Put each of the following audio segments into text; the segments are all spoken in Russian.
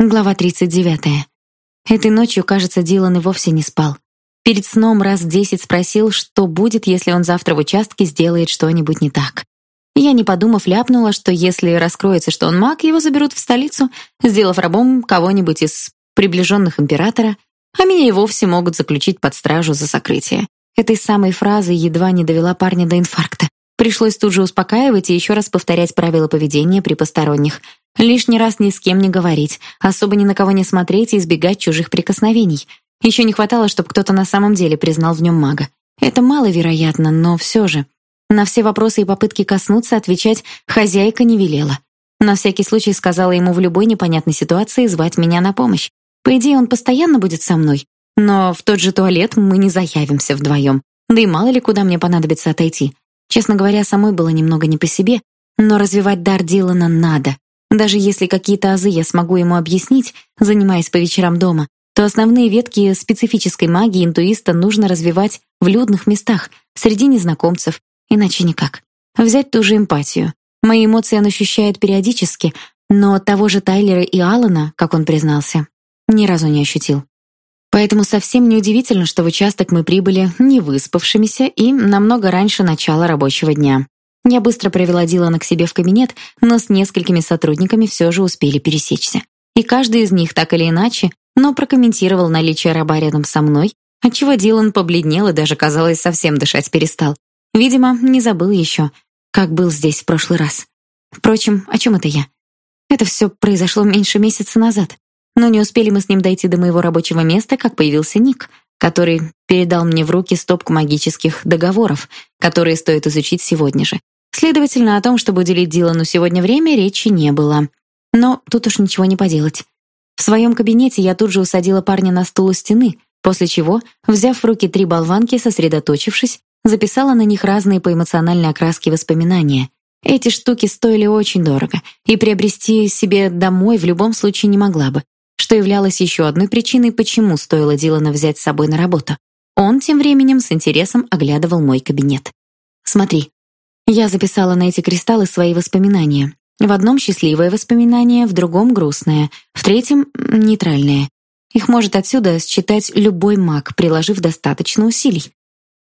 Глава 39. Этой ночью, кажется, Дилан и вовсе не спал. Перед сном раз десять спросил, что будет, если он завтра в участке сделает что-нибудь не так. Я, не подумав, ляпнула, что если раскроется, что он маг, его заберут в столицу, сделав рабом кого-нибудь из приближенных императора, а меня и вовсе могут заключить под стражу за сокрытие. Этой самой фразой едва не довела парня до инфаркта. Пришлось тут же успокаивать и еще раз повторять правила поведения при посторонних. Лишний раз ни с кем не говорить, особо ни на кого не смотреть и избегать чужих прикосновений. Еще не хватало, чтобы кто-то на самом деле признал в нем мага. Это маловероятно, но все же. На все вопросы и попытки коснуться отвечать хозяйка не велела. На всякий случай сказала ему в любой непонятной ситуации звать меня на помощь. По идее, он постоянно будет со мной, но в тот же туалет мы не заявимся вдвоем. Да и мало ли куда мне понадобится отойти. Честно говоря, самой было немного не по себе, но развивать дар Дилана надо. Даже если какие-то азы я смогу ему объяснить, занимаясь по вечерам дома, то основные ветки специфической магии интуиста нужно развивать в людных местах, среди незнакомцев, иначе никак. Взять ту же эмпатию. Мои эмоции он ощущает периодически, но того же Тайлера и Алана, как он признался, ни разу не ощутил. Поэтому совсем неудивительно, что в участок мы прибыли не выспавшимися и намного раньше начала рабочего дня. Я быстро провела Дилана к себе в кабинет, но с несколькими сотрудниками все же успели пересечься. И каждый из них так или иначе, но прокомментировал наличие раба рядом со мной, отчего Дилан побледнел и даже, казалось, совсем дышать перестал. Видимо, не забыл еще, как был здесь в прошлый раз. Впрочем, о чем это я? Это все произошло меньше месяца назад. Но не успели мы с ним дойти до моего рабочего места, как появился Ник, который передал мне в руки стопку магических договоров, которые стоит изучить сегодня же. Следовательно, о том, чтобы уделить Дилану сегодня время, речи не было. Но тут уж ничего не поделать. В своем кабинете я тут же усадила парня на стул у стены, после чего, взяв в руки три болванки, сосредоточившись, записала на них разные по эмоциональной окраске воспоминания. Эти штуки стоили очень дорого, и приобрести себе домой в любом случае не могла бы, что являлось еще одной причиной, почему стоило Дилана взять с собой на работу. Он тем временем с интересом оглядывал мой кабинет. «Смотри, я записала на эти кристаллы свои воспоминания. В одном счастливое воспоминание, в другом грустное, в третьем нейтральное. Их может отсюда считать любой маг, приложив достаточно усилий.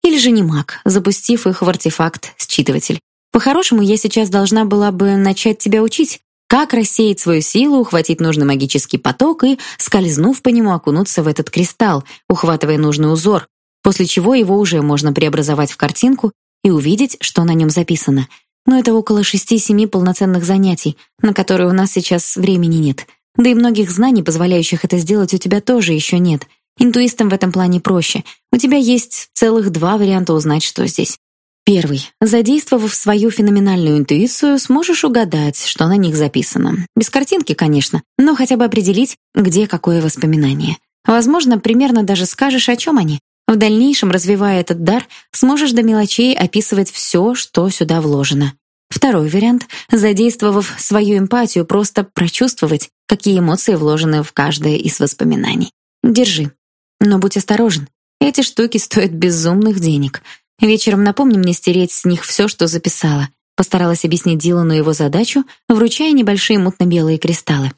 Или же не маг, запустив их в артефакт-считыватель. По-хорошему, я сейчас должна была бы начать тебя учить, как рассеять свою силу, ухватить нужный магический поток и, скользнув по нему, окунуться в этот кристалл, ухватывая нужный узор, после чего его уже можно преобразовать в картинку и увидеть, что на нем записано. Но это около шести-семи полноценных занятий, на которые у нас сейчас времени нет. Да и многих знаний, позволяющих это сделать, у тебя тоже еще нет. Интуистам в этом плане проще. У тебя есть целых два варианта узнать, что здесь. Первый. Задействовав свою феноменальную интуицию, сможешь угадать, что на них записано. Без картинки, конечно, но хотя бы определить, где какое воспоминание. Возможно, примерно даже скажешь, о чем они. В дальнейшем, развивая этот дар, сможешь до мелочей описывать все, что сюда вложено. Второй вариант — задействовав свою эмпатию, просто прочувствовать, какие эмоции вложены в каждое из воспоминаний. Держи. Но будь осторожен. Эти штуки стоят безумных денег. Вечером напомни мне стереть с них все, что записала. Постаралась объяснить Дилану его задачу, вручая небольшие мутно-белые кристаллы.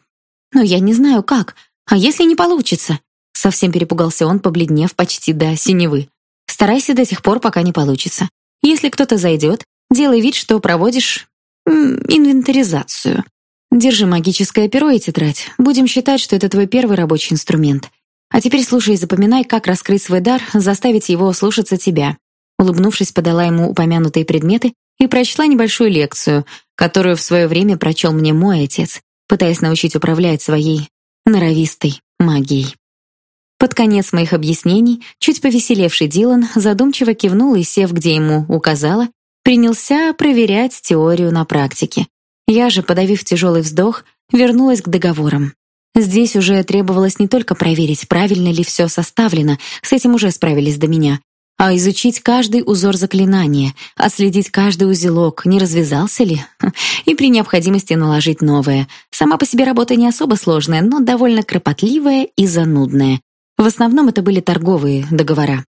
«Но я не знаю, как. А если не получится?» Совсем перепугался он, побледнев почти до синевы. Старайся до тех пор, пока не получится. Если кто-то зайдет, делай вид, что проводишь инвентаризацию. Держи магическое перо и тетрадь. Будем считать, что это твой первый рабочий инструмент. А теперь слушай и запоминай, как раскрыть свой дар, заставить его слушаться тебя. Улыбнувшись, подала ему упомянутые предметы и прочла небольшую лекцию, которую в свое время прочел мне мой отец, пытаясь научить управлять своей норовистой магией. Под конец моих объяснений, чуть повеселевший Дилан задумчиво кивнул и, сев, где ему указала, принялся проверять теорию на практике. Я же, подавив тяжелый вздох, вернулась к договорам. Здесь уже требовалось не только проверить, правильно ли все составлено, с этим уже справились до меня, а изучить каждый узор заклинания, отследить каждый узелок, не развязался ли, и при необходимости наложить новое. Сама по себе работа не особо сложная, но довольно кропотливая и занудная. В основном это были торговые договора.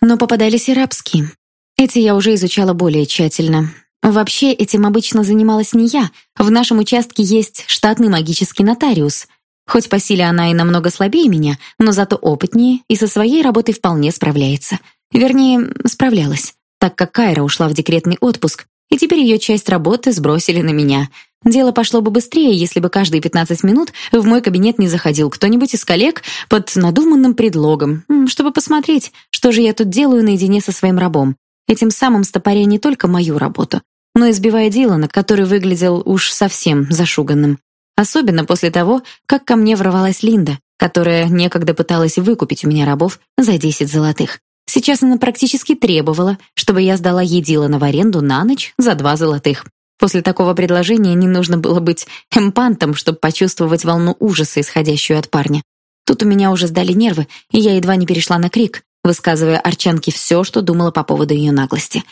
Но попадались и рабские. Эти я уже изучала более тщательно. Вообще, этим обычно занималась не я. В нашем участке есть штатный магический нотариус. Хоть по силе она и намного слабее меня, но зато опытнее и со своей работой вполне справляется. Вернее, справлялась, так как Кайра ушла в декретный отпуск, и теперь ее часть работы сбросили на меня. Дело пошло бы быстрее, если бы каждые 15 минут в мой кабинет не заходил кто-нибудь из коллег под надуманным предлогом, чтобы посмотреть, что же я тут делаю наедине со своим рабом. Этим самым стопоря не только мою работу, но и сбивая Дилана, который выглядел уж совсем зашуганным. Особенно после того, как ко мне ворвалась Линда, которая некогда пыталась выкупить у меня рабов за 10 золотых. Сейчас она практически требовала, чтобы я сдала ей Дилана в аренду на ночь за два золотых. После такого предложения не нужно было быть эмпантом, чтобы почувствовать волну ужаса, исходящую от парня. Тут у меня уже сдали нервы, и я едва не перешла на крик, высказывая Арчанке все, что думала по поводу ее наглости.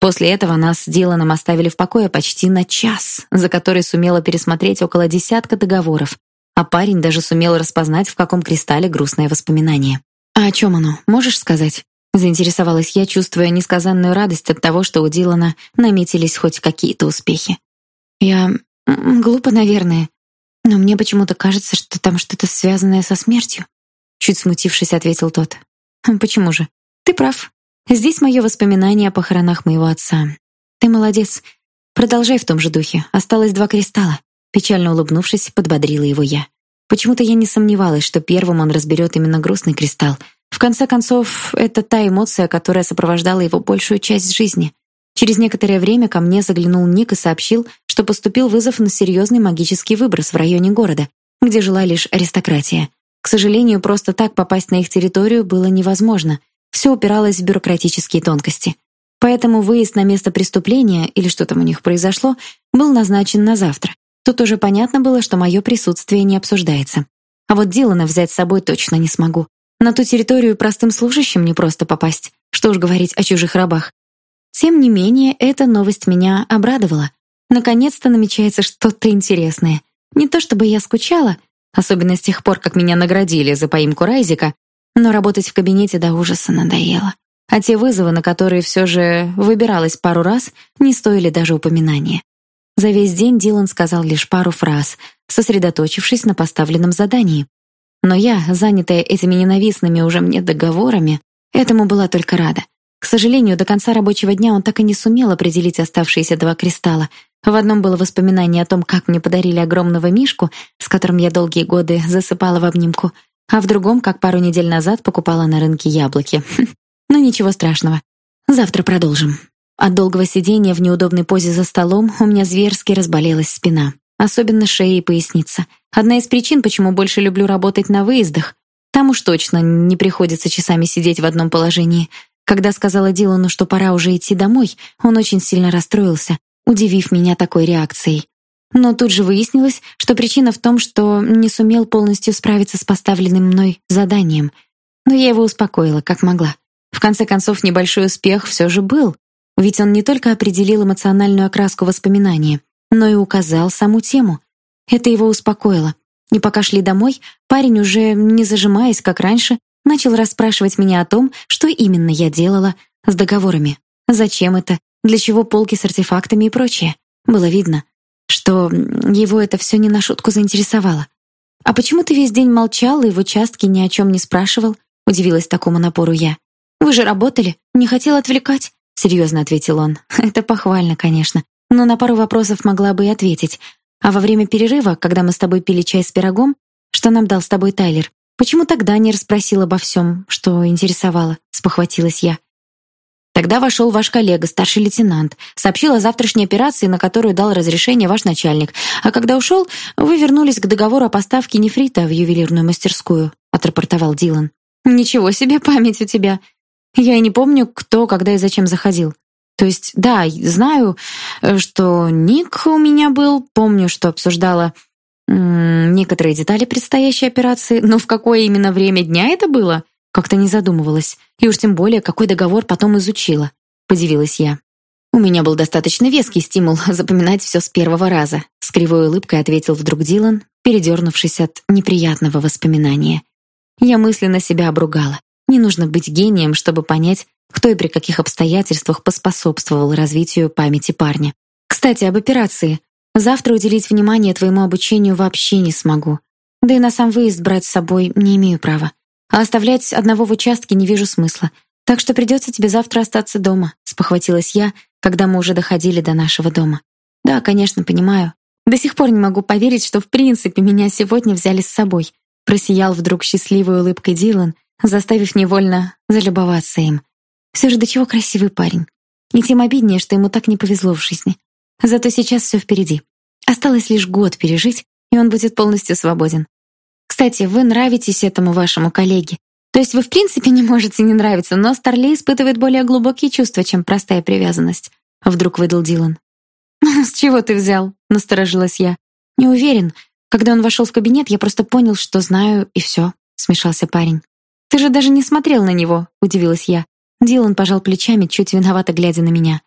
После этого нас с Диланом оставили в покое почти на час, за который сумела пересмотреть около десятка договоров, а парень даже сумел распознать, в каком кристалле грустное воспоминание. «А о чем оно, можешь сказать?» Заинтересовалась я, чувствуя несказанную радость от того, что у Дилана наметились хоть какие-то успехи. Я глупо, наверное, но мне почему-то кажется, что там что-то связанное со смертью. Чуть смутившись, ответил тот. Почему же? Ты прав. Здесь мое воспоминание о похоронах моего отца. Ты молодец. Продолжай в том же духе. Осталось два кристалла. Печально улыбнувшись, подбодрила его я. Почему-то я не сомневалась, что первым он разберет именно грустный кристалл, в конце концов, это та эмоция, которая сопровождала его большую часть жизни. Через некоторое время ко мне заглянул Ник и сообщил, что поступил вызов на серьезный магический выброс в районе города, где жила лишь аристократия. К сожалению, просто так попасть на их территорию было невозможно. Все упиралось в бюрократические тонкости. Поэтому выезд на место преступления, или что там у них произошло, был назначен на завтра. Тут уже понятно было, что мое присутствие не обсуждается. А вот Дилана взять с собой точно не смогу. На ту территорию простым служащим не просто попасть, что уж говорить о чужих рабах. Тем не менее, эта новость меня обрадовала. Наконец-то намечается что-то интересное. Не то чтобы я скучала, особенно с тех пор, как меня наградили за поимку Райзика, но работать в кабинете до ужаса надоело. А те вызовы, на которые все же выбиралась пару раз, не стоили даже упоминания. За весь день Дилан сказал лишь пару фраз, сосредоточившись на поставленном задании. Но я, занятая этими ненавистными уже мне договорами, этому была только рада. К сожалению, до конца рабочего дня он так и не сумел определить оставшиеся два кристалла. В одном было воспоминание о том, как мне подарили огромного мишку, с которым я долгие годы засыпала в обнимку, а в другом, как пару недель назад покупала на рынке яблоки. Но ничего страшного. Завтра продолжим. От долгого сидения в неудобной позе за столом у меня зверски разболелась спина. Особенно шея и поясница. Одна из причин, почему больше люблю работать на выездах. Там уж точно не приходится часами сидеть в одном положении. Когда сказала Дилану, что пора уже идти домой, он очень сильно расстроился, удивив меня такой реакцией. Но тут же выяснилось, что причина в том, что не сумел полностью справиться с поставленным мной заданием. Но я его успокоила, как могла. В конце концов, небольшой успех все же был, ведь он не только определил эмоциональную окраску воспоминания, но и указал саму тему. Это его успокоило. И пока шли домой, парень уже, не зажимаясь, как раньше, начал расспрашивать меня о том, что именно я делала с договорами. Зачем это? Для чего полки с артефактами и прочее? Было видно, что его это все не на шутку заинтересовало. «А почему ты весь день молчал и в участке ни о чем не спрашивал?» — удивилась такому напору я. «Вы же работали, не хотел отвлекать», — серьезно ответил он. «Это похвально, конечно но на пару вопросов могла бы и ответить. А во время перерыва, когда мы с тобой пили чай с пирогом, что нам дал с тобой Тайлер, почему тогда не расспросил обо всем, что интересовало?» — спохватилась я. Тогда вошел ваш коллега, старший лейтенант, сообщил о завтрашней операции, на которую дал разрешение ваш начальник. А когда ушел, вы вернулись к договору о поставке нефрита в ювелирную мастерскую, отрапортовал Дилан. Ничего себе память у тебя. Я и не помню, кто, когда и зачем заходил. То есть, да, знаю, э, что ник у меня был, помню, что обсуждала некоторые детали предстоящей операции, но в какое именно время дня это было, как-то не задумывалась. И уж тем более, какой договор потом изучила, подивилась я. У меня был достаточно веский стимул запоминать все с первого раза, с кривой улыбкой ответил вдруг Дилан, передернувшись от неприятного воспоминания. Я мысленно себя обругала. Не нужно быть гением, чтобы понять, кто и при каких обстоятельствах поспособствовал развитию памяти парня. Кстати, об операции. Завтра уделить внимание твоему обучению вообще не смогу. Да и на сам выезд брать с собой не имею права. А оставлять одного в участке не вижу смысла. Так что придется тебе завтра остаться дома, спохватилась я, когда мы уже доходили до нашего дома. Да, конечно, понимаю. До сих пор не могу поверить, что в принципе меня сегодня взяли с собой. Просиял вдруг счастливой улыбкой Дилан, заставив невольно залюбоваться им. Все же до чего красивый парень. И тем обиднее, что ему так не повезло в жизни. Зато сейчас все впереди. Осталось лишь год пережить, и он будет полностью свободен. Кстати, вы нравитесь этому вашему коллеге. То есть вы в принципе не можете не нравиться, но Старлей испытывает более глубокие чувства, чем простая привязанность. Вдруг выдал Дилан. «С чего ты взял?» — насторожилась я. «Не уверен. Когда он вошел в кабинет, я просто понял, что знаю, и все», — смешался парень. «Ты же даже не смотрел на него», — удивилась я. Дилан пожал плечами, чуть виновато глядя на меня.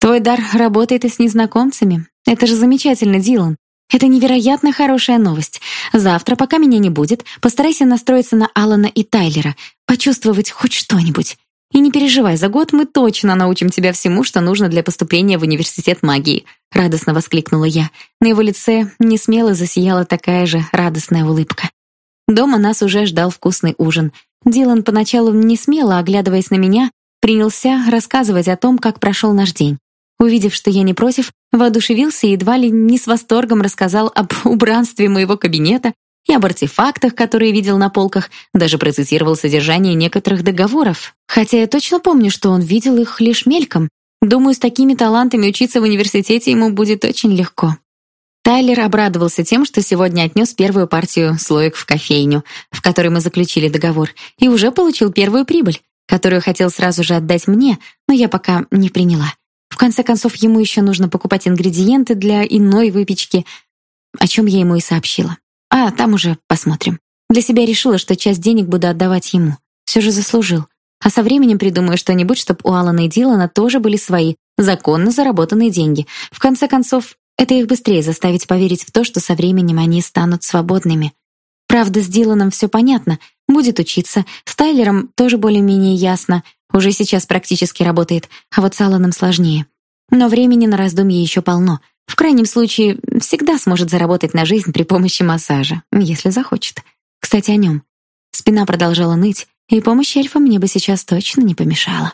«Твой дар работает и с незнакомцами. Это же замечательно, Дилан. Это невероятно хорошая новость. Завтра, пока меня не будет, постарайся настроиться на Алана и Тайлера, почувствовать хоть что-нибудь. И не переживай, за год мы точно научим тебя всему, что нужно для поступления в университет магии, радостно воскликнула я. На его лице несмело засияла такая же радостная улыбка. Дома нас уже ждал вкусный ужин. Дилан поначалу не смело, оглядываясь на меня, принялся рассказывать о том, как прошел наш день. Увидев, что я не против, воодушевился и едва ли не с восторгом рассказал об убранстве моего кабинета и об артефактах, которые видел на полках, даже процитировал содержание некоторых договоров. Хотя я точно помню, что он видел их лишь мельком. Думаю, с такими талантами учиться в университете ему будет очень легко. Тайлер обрадовался тем, что сегодня отнес первую партию слоек в кофейню, в которой мы заключили договор, и уже получил первую прибыль, которую хотел сразу же отдать мне, но я пока не приняла. В конце концов, ему еще нужно покупать ингредиенты для иной выпечки, о чем я ему и сообщила. А там уже посмотрим. Для себя решила, что часть денег буду отдавать ему. Все же заслужил. А со временем придумаю что-нибудь, чтобы у Алана и Дилана тоже были свои, законно заработанные деньги. В конце концов, это их быстрее заставить поверить в то, что со временем они станут свободными. Правда, с Диланом все понятно. Будет учиться. С Тайлером тоже более-менее ясно. Уже сейчас практически работает, а вот с Аланом сложнее. Но времени на раздумье еще полно. В крайнем случае, всегда сможет заработать на жизнь при помощи массажа, если захочет. Кстати, о нем. Спина продолжала ныть, и помощь эльфа мне бы сейчас точно не помешала.